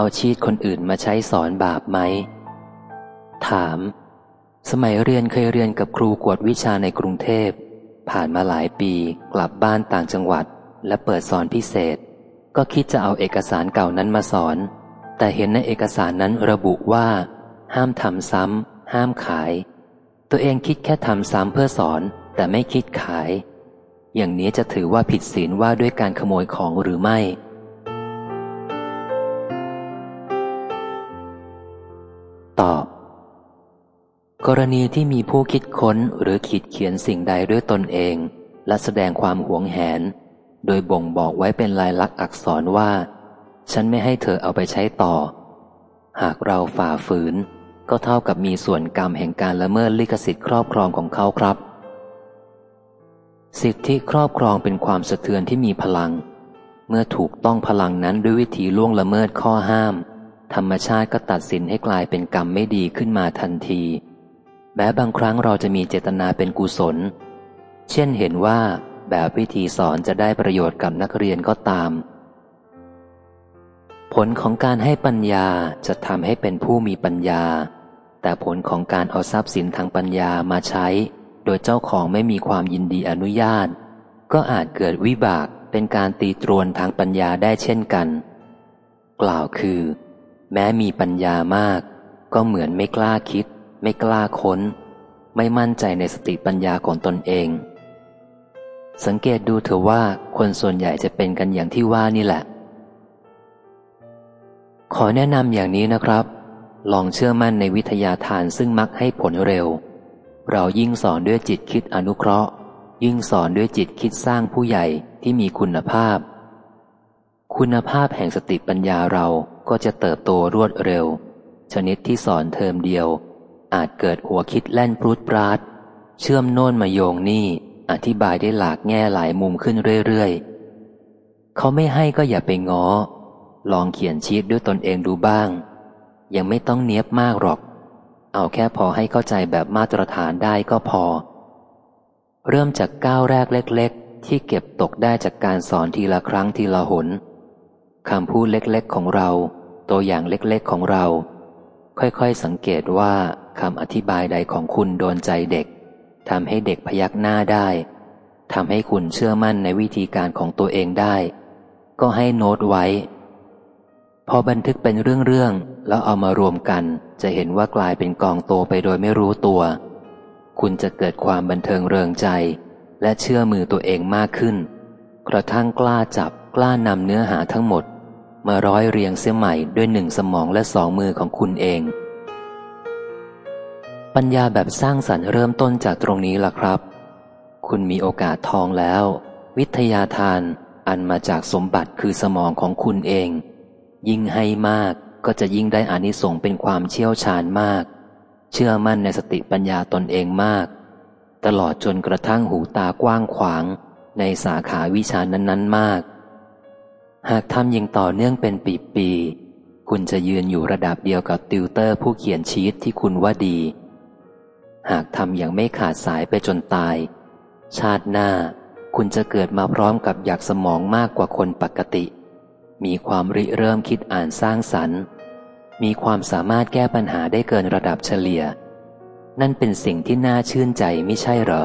เอาชีตคนอื่นมาใช้สอนบาปไหม ถาม สมัยเรียนเคยเรียนกับครูกวดวิชาในกรุงเทพ ผ่านมาหลายปีกลับบ้านต่างจังหวัด และเปิดสอนพิเศษ ก็คิดจะเอาเอกสารเก่านั้นมาสอน แต่เห็นในเอกสารนั้นระบุว่า ห้ามทำซ้ำห้ามขาย ตัวเองคิดแค่ทำซ้ำเพื่อสอน แต่ไม่คิดขาย อย่างนี้จะถือว่าผิดศีลว่าด้วยการขโมยของหรือไม่ ตอบ กรณีที่มีผู้คิดค้นหรือขีดเขียนสิ่งใดด้วยตนเอง และแสดงความหวงแหน โดยบ่งบอกไว้เป็นลายลักษณ์อักษรว่า ฉันไม่ให้เธอเอาไปใช้ต่อ หากเราฝ่าฝืน ก็เท่ากับมีส่วนกรรมแห่งการละเมิดลิขสิทธิ์ครอบครองของเขาครับ สิทธิครอบครองเป็นความสะเทือนที่มีพลัง เมื่อถูกต้องพลังนั้นด้วยวิธีล่วงละเมิดข้อห้าม ธรรมชาติก็ตัดสินให้กลายเป็นกรรมไม่ดีขึ้นมาทันที แม้บางครั้งเราจะมีเจตนาเป็นกุศล เช่นเห็นว่าแบบวิธีสอนจะได้ประโยชน์กับนักเรียนก็ตาม ผลของการให้ปัญญาจะทำให้เป็นผู้มีปัญญา แต่ผลของการเอาทรัพย์สินทางปัญญามาใช้ โดยเจ้าของไม่มีความยินดีอนุญาต ก็อาจเกิดวิบากเป็นการตีตรวนทางปัญญาได้เช่นกัน กล่าวคือ แม้มีปัญญามาก ก็เหมือนไม่กล้าคิด ไม่กล้าค้น ไม่มั่นใจในสติปัญญาของตนเอง สังเกตดูเถอะว่าคนส่วนใหญ่จะเป็นกันอย่างที่ว่านี่แหละ ขอแนะนำอย่างนี้นะครับ ลองเชื่อมั่นในวิทยาทานซึ่งมักให้ผลเร็ว เรายิ่งสอนด้วยจิตคิดอนุเคราะห์ ยิ่งสอนด้วยจิตคิดสร้างผู้ใหญ่ที่มีคุณภาพ คุณภาพแห่งสติปัญญาเรา ก็จะเติบโตรวดเร็ว ชนิดที่สอนเทอมเดียว อาจเกิดหัวคิดแล่นปรุดปราด เชื่อมโน่นมาโยงนี่ อธิบายได้หลากแง่หลายมุมขึ้นเรื่อยๆ เขาไม่ให้ก็อย่าไปง้อ ลองเขียนชีตด้วยตนเองดูบ้าง ยังไม่ต้องเนียบมากหรอก เอาแค่พอให้เข้าใจแบบมาตรฐานได้ก็พอ เริ่มจากก้าวแรกเล็ก ๆ ที่เก็บตกได้จากการสอนทีละครั้งทีละหน คำพูดเล็กๆของเรา ตัวอย่างเล็กๆของเรา ค่อยๆสังเกตว่าคำอธิบายใดของคุณโดนใจเด็กทำให้เด็กพยักหน้าได้ทำให้คุณเชื่อมั่นในวิธีการของตัวเองได้ ก็ให้โน้ตไว้ พอบันทึกเป็นเรื่องๆแล้วเอามารวมกัน จะเห็นว่ากลายเป็นกองโตไปโดยไม่รู้ตัว คุณจะเกิดความบันเทิงเริงใจ และเชื่อมือตัวเองมากขึ้น กระทั่งกล้าจับกล้านำเนื้อหาทั้งหมด มาร้อยเรียงเสียใหม่ด้วยหนึ่งสมองและสองมือของคุณเอง ปัญญาแบบสร้างสรรค์เริ่มต้นจากตรงนี้ล่ะครับ คุณมีโอกาสทองแล้ว วิทยาทานอันมาจากสมบัติคือสมองของคุณเอง ยิ่งให้มากก็จะยิ่งได้อานิสงส์เป็นความเชี่ยวชาญมาก เชื่อมั่นในสติปัญญาตนเองมาก ตลอดจนกระทั่งหูตากว้างขวาง ในสาขาวิชานั้นๆมาก หากทำยิ่งต่อเนื่องเป็นปีๆคุณจะยืนอยู่ระดับเดียวกับติวเตอร์ผู้เขียนชีตที่คุณว่าดี หากทำอย่างไม่ขาดสายไปจนตาย ชาติหน้าคุณจะเกิดมาพร้อมกับอยากสมองมากกว่าคนปกติ มีความริเริ่มคิดอ่านสร้างสรรค์ มีความสามารถแก้ปัญหาได้เกินระดับเฉลี่ย นั่นเป็นสิ่งที่น่าชื่นใจไม่ใช่หรอ